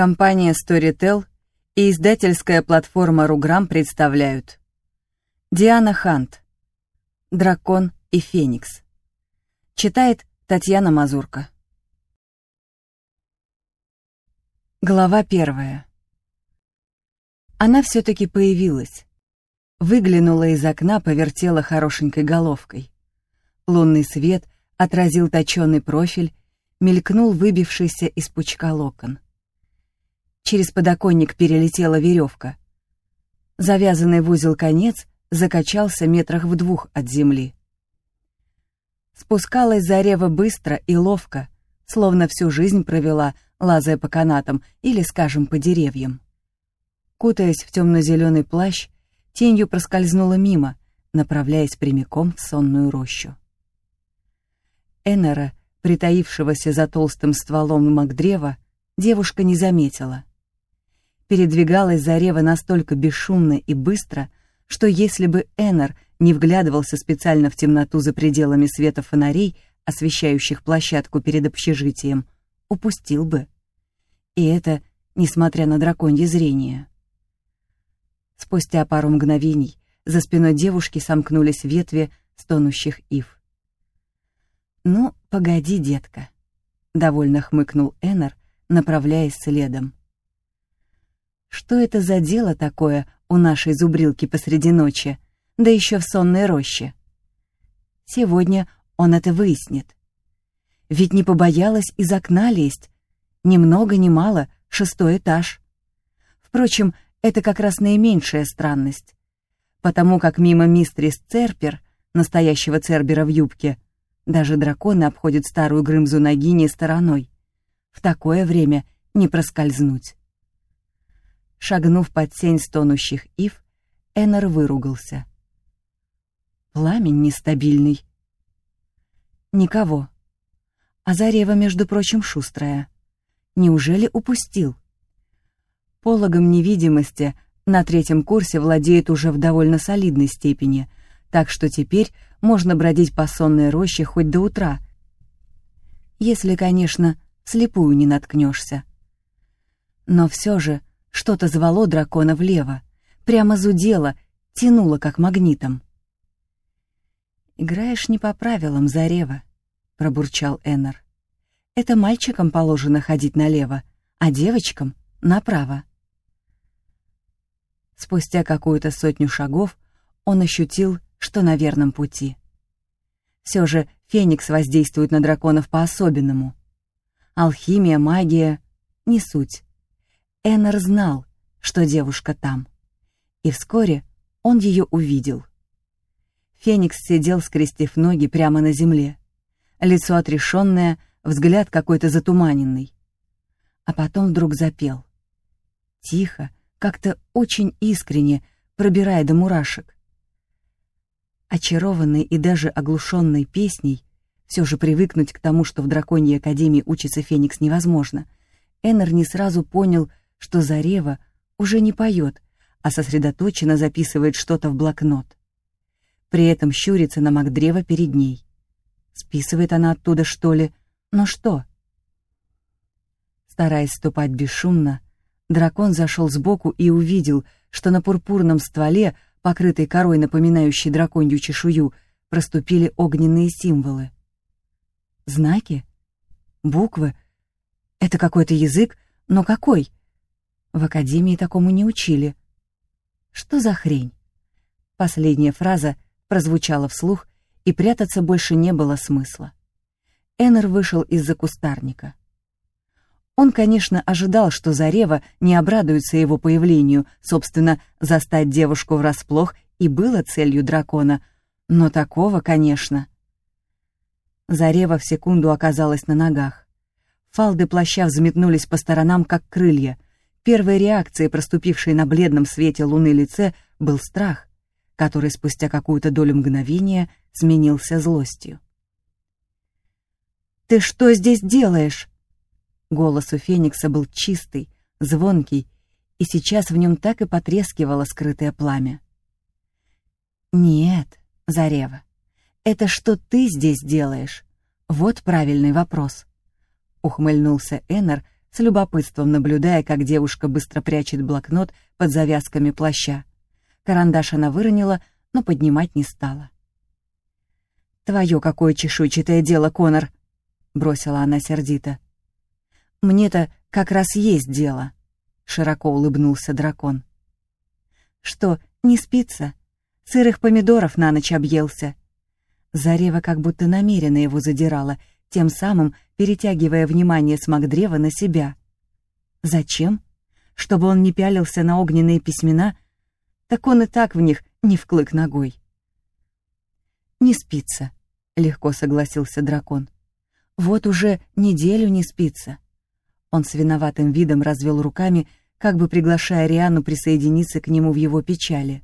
Компания Storytel и издательская платформа Руграм представляют Диана Хант «Дракон и Феникс» Читает Татьяна Мазурка Глава первая Она все-таки появилась. Выглянула из окна, повертела хорошенькой головкой. Лунный свет отразил точенный профиль, мелькнул выбившийся из пучка локон. Через подоконник перелетела веревка. Завязанный в узел конец закачался метрах в двух от земли. Спускалась Зарева быстро и ловко, словно всю жизнь провела, лазая по канатам или, скажем, по деревьям. Кутаясь в темно-зеленый плащ, тенью проскользнула мимо, направляясь прямиком в сонную рощу. Эннера, притаившегося за толстым стволом макдрева, девушка не заметила передвигалась Зарева настолько бесшумно и быстро, что если бы Эннер не вглядывался специально в темноту за пределами света фонарей, освещающих площадку перед общежитием, упустил бы. И это несмотря на драконье зрение. Спустя пару мгновений за спиной девушки сомкнулись ветви стонущих ив. «Ну, погоди, детка», — довольно хмыкнул Эннер, направляясь следом. Что это за дело такое у нашей зубрилки посреди ночи, да еще в сонной роще? Сегодня он это выяснит. Ведь не побоялась из окна лезть. Ни много ни мало, шестой этаж. Впрочем, это как раз наименьшая странность. Потому как мимо мистрис Церпер, настоящего Цербера в юбке, даже драконы обходят старую Грымзу Нагини стороной. В такое время не проскользнуть. Шагнув под тень стонущих ив, Эннер выругался. Пламень нестабильный. Никого. Азарева, между прочим, шустрая. Неужели упустил? Пологом невидимости на третьем курсе владеет уже в довольно солидной степени, так что теперь можно бродить по сонной роще хоть до утра. Если, конечно, слепую не наткнешься. Но все же что-то звало дракона влево, прямо зудело, тянуло как магнитом. «Играешь не по правилам, Зарева», — пробурчал Эннер. «Это мальчикам положено ходить налево, а девочкам — направо». Спустя какую-то сотню шагов он ощутил, что на верном пути. Все же Феникс воздействует на драконов по-особенному. Алхимия, магия — не суть. Эннер знал, что девушка там. И вскоре он ее увидел. Феникс сидел, скрестив ноги прямо на земле. Лицо отрешенное, взгляд какой-то затуманенный. А потом вдруг запел. Тихо, как-то очень искренне, пробирая до мурашек. Очарованный и даже оглушенный песней, все же привыкнуть к тому, что в Драконьей Академии учится Феникс невозможно, Эннер не сразу понял, что Зарева уже не поет, а сосредоточенно записывает что-то в блокнот. При этом щурится на Макдрева перед ней. Списывает она оттуда, что ли? Но что? Стараясь ступать бесшумно, дракон зашел сбоку и увидел, что на пурпурном стволе, покрытой корой, напоминающей драконью чешую, проступили огненные символы. Знаки? Буквы? Это какой-то язык, но какой? В академии такому не учили. Что за хрень? Последняя фраза прозвучала вслух, и прятаться больше не было смысла. Эннер вышел из-за кустарника. Он, конечно, ожидал, что Зарева не обрадуется его появлению, собственно, застать девушку врасплох и было целью дракона, но такого, конечно. Зарева в секунду оказалась на ногах. Фалды плаща взметнулись по сторонам, как крылья — Первой реакцией, проступившей на бледном свете луны лице, был страх, который спустя какую-то долю мгновения сменился злостью. «Ты что здесь делаешь?» Голос у Феникса был чистый, звонкий, и сейчас в нем так и потрескивало скрытое пламя. «Нет, Зарева, это что ты здесь делаешь? Вот правильный вопрос», — ухмыльнулся Эннер, с любопытством наблюдая, как девушка быстро прячет блокнот под завязками плаща. Карандаш она выронила, но поднимать не стала. «Твое какое чешуйчатое дело, Конор!» — бросила она сердито. «Мне-то как раз есть дело», — широко улыбнулся дракон. «Что, не спится? Сырых помидоров на ночь объелся». Зарева как будто намеренно его задирала, тем самым перетягивая внимание смагдрева на себя. Зачем? Чтобы он не пялился на огненные письмена? Так он и так в них не вклык ногой. «Не спится», — легко согласился дракон. «Вот уже неделю не спится». Он с виноватым видом развел руками, как бы приглашая Риану присоединиться к нему в его печали.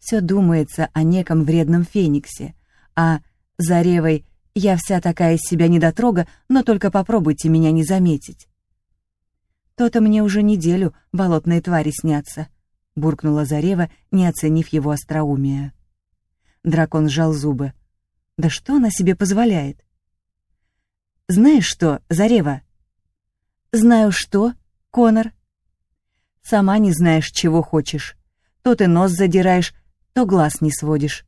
Все думается о неком вредном фениксе, а Заревой я вся такая из себя недотрога, но только попробуйте меня не заметить. То-то мне уже неделю болотные твари снятся, буркнула Зарева, не оценив его остроумие. Дракон сжал зубы. Да что она себе позволяет? Знаешь что, Зарева? Знаю что, Конор. Сама не знаешь, чего хочешь. То ты нос задираешь, то глаз не сводишь.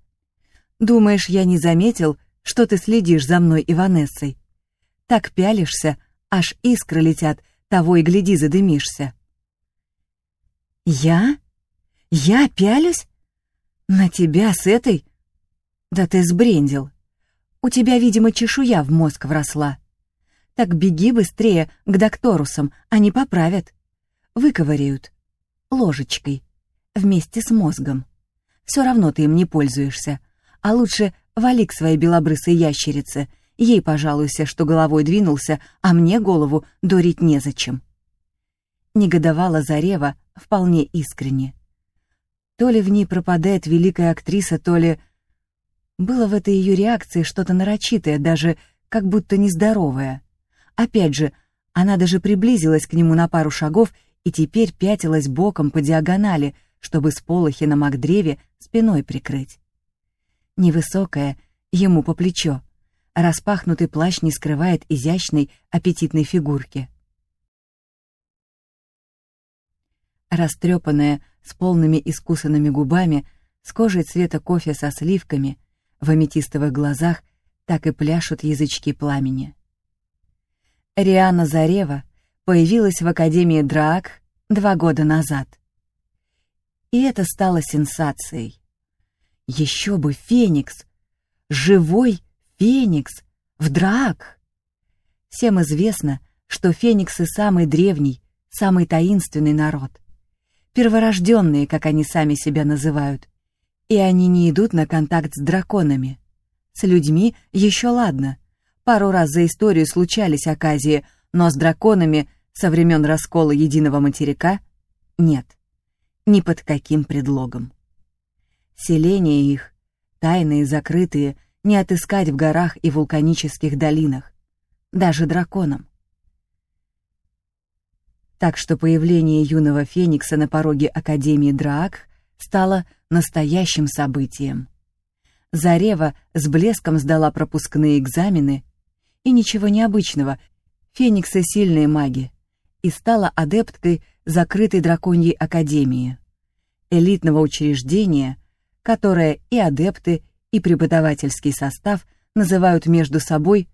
Думаешь, я не заметил, что ты следишь за мной и Ванессой. Так пялишься, аж искры летят, того и гляди, задымишься. Я? Я пялюсь? На тебя с этой? Да ты сбрендил. У тебя, видимо, чешуя в мозг вросла. Так беги быстрее к докторусам, они поправят. Выковыряют. Ложечкой. Вместе с мозгом. Все равно ты им не пользуешься. А лучше Вали к своей белобрысой ящерице. Ей пожалуйся, что головой двинулся, а мне голову дурить незачем. Негодовала Зарева вполне искренне. То ли в ней пропадает великая актриса, то ли... Было в этой ее реакции что-то нарочитое, даже как будто нездоровое. Опять же, она даже приблизилась к нему на пару шагов и теперь пятилась боком по диагонали, чтобы сполохи на Макдреве спиной прикрыть невысокая, ему по плечо. Распахнутый плащ не скрывает изящной, аппетитной фигурки. Растрепанная, с полными искусанными губами, с кожей цвета кофе со сливками, в аметистовых глазах так и пляшут язычки пламени. Риана Зарева появилась в Академии Драак два года назад. И это стало сенсацией. Еще бы Феникс! Живой Феникс! В драк! Всем известно, что Фениксы самый древний, самый таинственный народ. Перворожденные, как они сами себя называют. И они не идут на контакт с драконами. С людьми еще ладно. Пару раз за историю случались оказии, но с драконами со времен раскола единого материка нет. Ни под каким предлогом. Селения их, тайные, закрытые, не отыскать в горах и вулканических долинах, даже драконам. Так что появление юного Феникса на пороге Академии Драак стало настоящим событием. Зарева с блеском сдала пропускные экзамены, и ничего необычного, Фениксы сильные маги, и стала адепткой закрытой драконьей академии, элитного учреждения — которое и адепты, и преподавательский состав называют между собой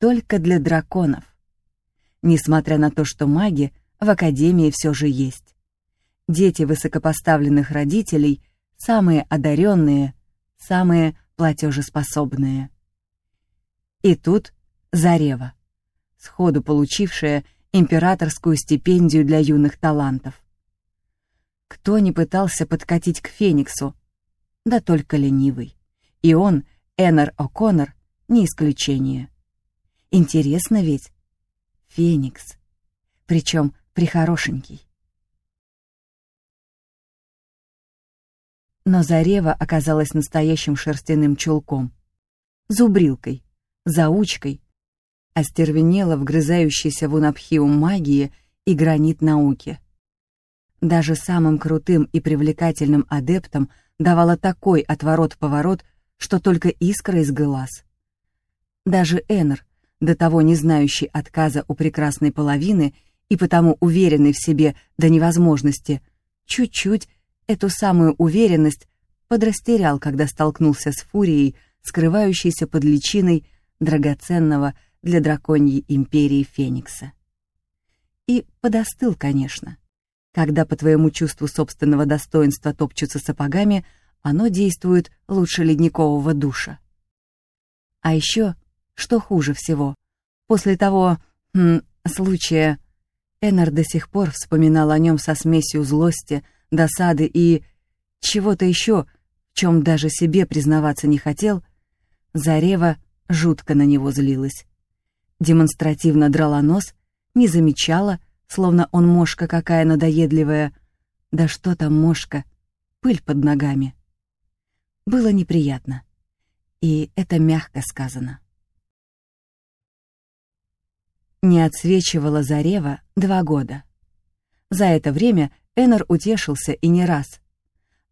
только для драконов. Несмотря на то, что маги в Академии все же есть. Дети высокопоставленных родителей самые одаренные, самые платежеспособные. И тут Зарева, сходу получившая императорскую стипендию для юных талантов. Кто не пытался подкатить к Фениксу, да только ленивый. И он, Эннер О'Коннор, не исключение. Интересно ведь? Феникс. Причем прихорошенький. Но Зарева оказалась настоящим шерстяным чулком. Зубрилкой, заучкой, остервенела вгрызающейся в унапхиум магии и гранит науки. Даже самым крутым и привлекательным адептам — давала такой отворот-поворот, что только искра из глаз. Даже Эннер, до того не знающий отказа у прекрасной половины и потому уверенный в себе до невозможности, чуть-чуть эту самую уверенность подрастерял, когда столкнулся с фурией, скрывающейся под личиной драгоценного для драконьей империи Феникса. И подостыл, конечно. Когда по твоему чувству собственного достоинства топчутся сапогами, оно действует лучше ледникового душа. А еще, что хуже всего, после того хм, случая Эннер до сих пор вспоминал о нем со смесью злости, досады и чего-то еще, в чем даже себе признаваться не хотел, Зарева жутко на него злилась. Демонстративно драла нос, не замечала, словно он мошка какая надоедливая. Да что там мошка, пыль под ногами. Было неприятно. И это мягко сказано. Не отсвечивала Зарева два года. За это время Эннер утешился и не раз.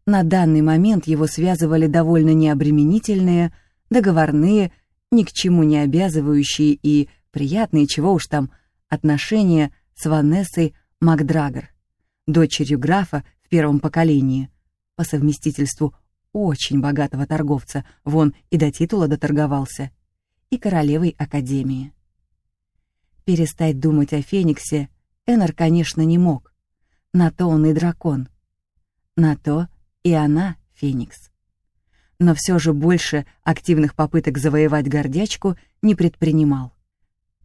На данный момент его связывали довольно необременительные, договорные, ни к чему не обязывающие и приятные, чего уж там, отношения с Ванессой Макдрагер, дочерью графа в первом поколении, по совместительству очень богатого торговца, вон и до титула доторговался, и королевой Академии. Перестать думать о Фениксе Эннер, конечно, не мог. На то он и дракон. На то и она Феникс. Но все же больше активных попыток завоевать гордячку не предпринимал.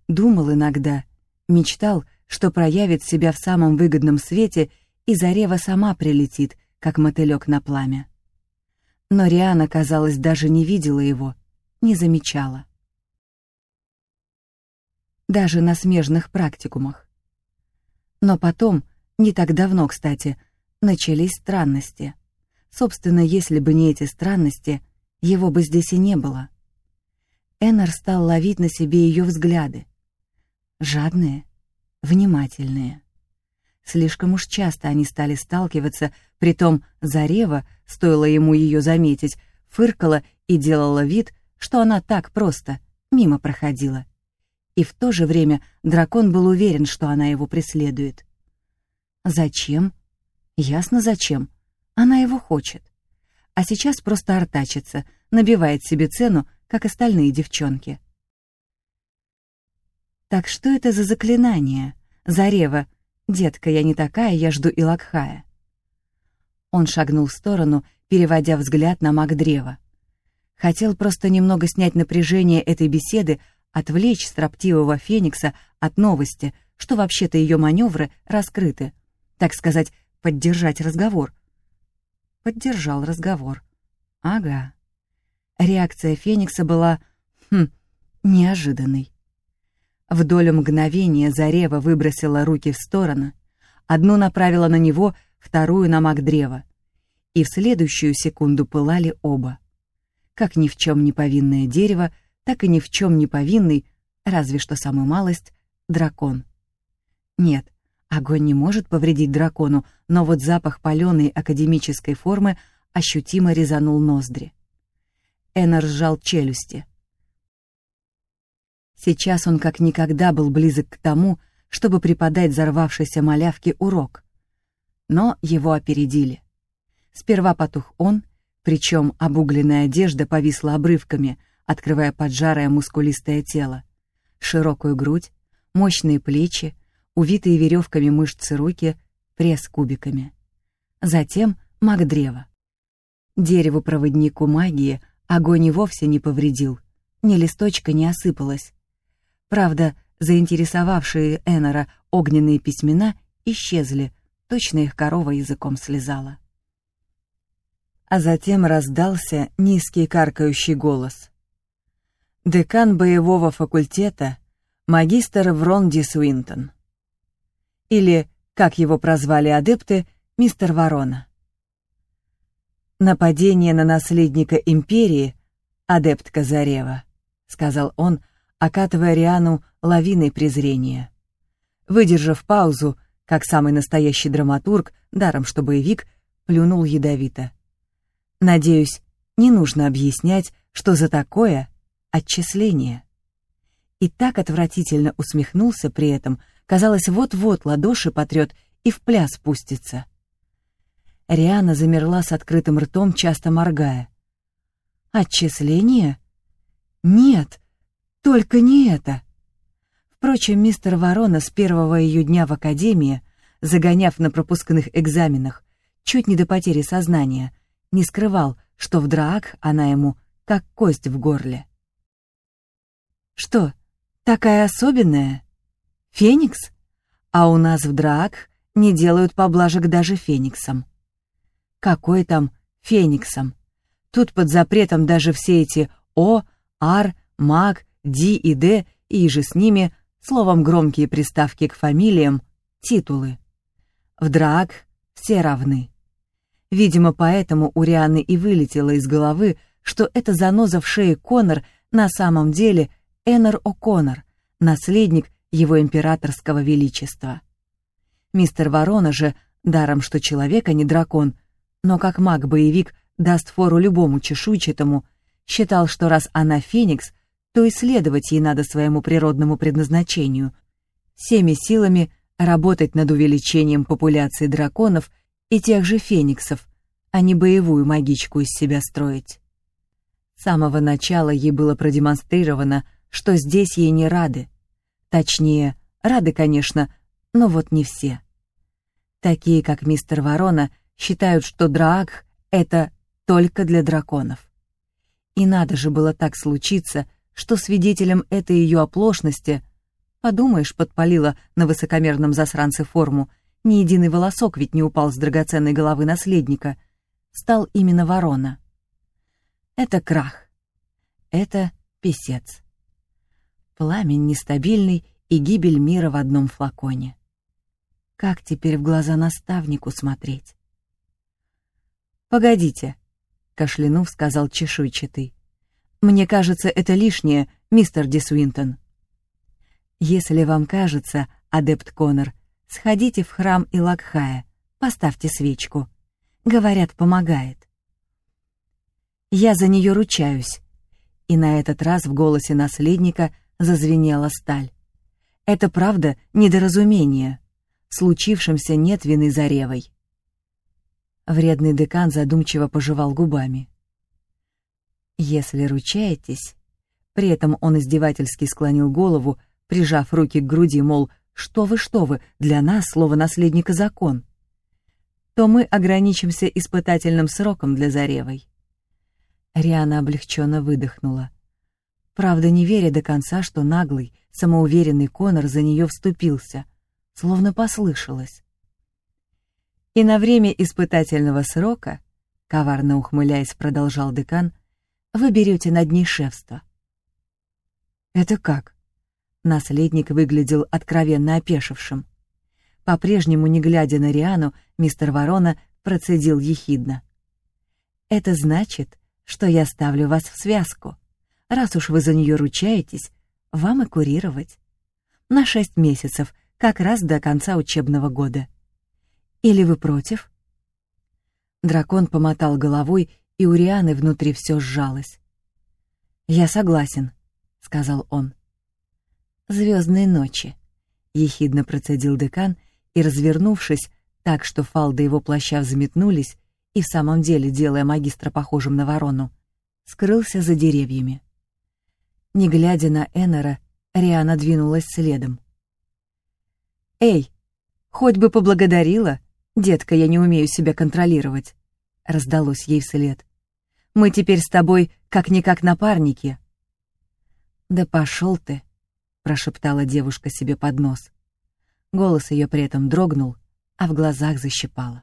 Думал иногда, мечтал, что проявит себя в самом выгодном свете, и Зарева сама прилетит, как мотылек на пламя. Но Риана, казалось, даже не видела его, не замечала даже на смежных практикумах. Но потом, не так давно, кстати, начались странности. Собственно, если бы не эти странности, его бы здесь и не было. Эннер стал ловить на себе ее взгляды. Жадные, внимательные. Слишком уж часто они стали сталкиваться, притом Зарева, стоило ему ее заметить, фыркала и делала вид, что она так просто мимо проходила и в то же время дракон был уверен, что она его преследует. Зачем? Ясно зачем. Она его хочет. А сейчас просто артачится, набивает себе цену, как остальные девчонки. Так что это за заклинание? Зарева, детка, я не такая, я жду Илакхая. Он шагнул в сторону, переводя взгляд на маг древа. Хотел просто немного снять напряжение этой беседы, отвлечь строптивого Феникса от новости, что вообще-то ее маневры раскрыты. Так сказать, поддержать разговор. Поддержал разговор. Ага. Реакция Феникса была, хм, неожиданной. В долю мгновения Зарева выбросила руки в сторону, одну направила на него, вторую на маг древа. И в следующую секунду пылали оба. Как ни в чем не повинное дерево, так и ни в чем не повинный, разве что самую малость, дракон. Нет, огонь не может повредить дракону, но вот запах паленой академической формы ощутимо резанул ноздри. Эннер сжал челюсти. Сейчас он как никогда был близок к тому, чтобы преподать взорвавшейся малявке урок. Но его опередили. Сперва потух он, причем обугленная одежда повисла обрывками — открывая поджарое мускулистое тело, широкую грудь, мощные плечи, увитые веревками мышцы руки, пресс кубиками. Затем маг древа. Дереву-проводнику магии огонь и вовсе не повредил, ни листочка не осыпалось. Правда, заинтересовавшие Эннера огненные письмена исчезли, точно их корова языком слезала. А затем раздался низкий каркающий голос декан боевого факультета, магистр Врон Ди Суинтон. Или, как его прозвали адепты, мистер Ворона. «Нападение на наследника империи, адепт Казарева», — сказал он, окатывая Риану лавиной презрения. Выдержав паузу, как самый настоящий драматург, даром что боевик, плюнул ядовито. «Надеюсь, не нужно объяснять, что за такое отчисление. и так отвратительно усмехнулся при этом, казалось, вот-вот ладоши потрет и в пляс пустится. Риана замерла с открытым ртом, часто моргая. «Отчисление? Нет, только не это!» Впрочем, мистер Ворона с первого ее дня в академии, загоняв на пропускных экзаменах, чуть не до потери сознания, не скрывал, что в драк она ему как кость в горле. «Что, такая особенная? Феникс? А у нас в драк не делают поблажек даже фениксам. Какой там фениксом? Тут под запретом даже все эти О, Ар, Маг, Ди и Д и же с ними, словом, громкие приставки к фамилиям, титулы. В драк все равны. Видимо, поэтому у Рианы и вылетело из головы, что эта заноза в шее Конор на самом деле Эннер О'Коннор, наследник его императорского величества. Мистер Ворона же, даром что человек, а не дракон, но как маг-боевик даст фору любому чешуйчатому, считал, что раз она феникс, то исследовать ей надо своему природному предназначению, всеми силами работать над увеличением популяции драконов и тех же фениксов, а не боевую магичку из себя строить. С самого начала ей было продемонстрировано, что здесь ей не рады. Точнее, рады, конечно, но вот не все. Такие, как мистер Ворона, считают, что Драак — это только для драконов. И надо же было так случиться, что свидетелем этой ее оплошности, подумаешь, подпалила на высокомерном засранце форму, ни единый волосок ведь не упал с драгоценной головы наследника, стал именно ворона. Это крах. Это писец. Пламень нестабильный и гибель мира в одном флаконе. Как теперь в глаза наставнику смотреть? «Погодите», — кашлянув, сказал чешуйчатый. «Мне кажется, это лишнее, мистер Дисуинтон». «Если вам кажется, адепт Коннор, сходите в храм Илакхая, поставьте свечку. Говорят, помогает». «Я за нее ручаюсь». И на этот раз в голосе наследника зазвенела сталь. «Это правда недоразумение. В случившемся нет вины Заревой. Вредный декан задумчиво пожевал губами. «Если ручаетесь...» При этом он издевательски склонил голову, прижав руки к груди, мол, «Что вы, что вы, для нас слово наследника закон!» то мы ограничимся испытательным сроком для Заревой. Риана облегченно выдохнула. Правда, не веря до конца, что наглый, самоуверенный Конор за нее вступился, словно послышалось. И на время испытательного срока, коварно ухмыляясь, продолжал декан, вы берете над ней шефство. Это как? Наследник выглядел откровенно опешившим. По-прежнему, не глядя на Риану, мистер Ворона процедил ехидно. «Это значит, что я ставлю вас в связку. Раз уж вы за нее ручаетесь, вам и курировать. На шесть месяцев, как раз до конца учебного года. Или вы против?» Дракон помотал головой, и у Рианы внутри все сжалось. «Я согласен», — сказал он. «Звездные ночи», — ехидно процедил декан, и, развернувшись так, что фалды его плаща взметнулись, и в самом деле, делая магистра похожим на ворону, скрылся за деревьями. Не глядя на Эннера, Риана двинулась следом. «Эй, хоть бы поблагодарила!» «Детка, я не умею себя контролировать», — раздалось ей вслед. «Мы теперь с тобой как-никак напарники». «Да пошел ты», — прошептала девушка себе под нос. Голос ее при этом дрогнул, а в глазах защипала.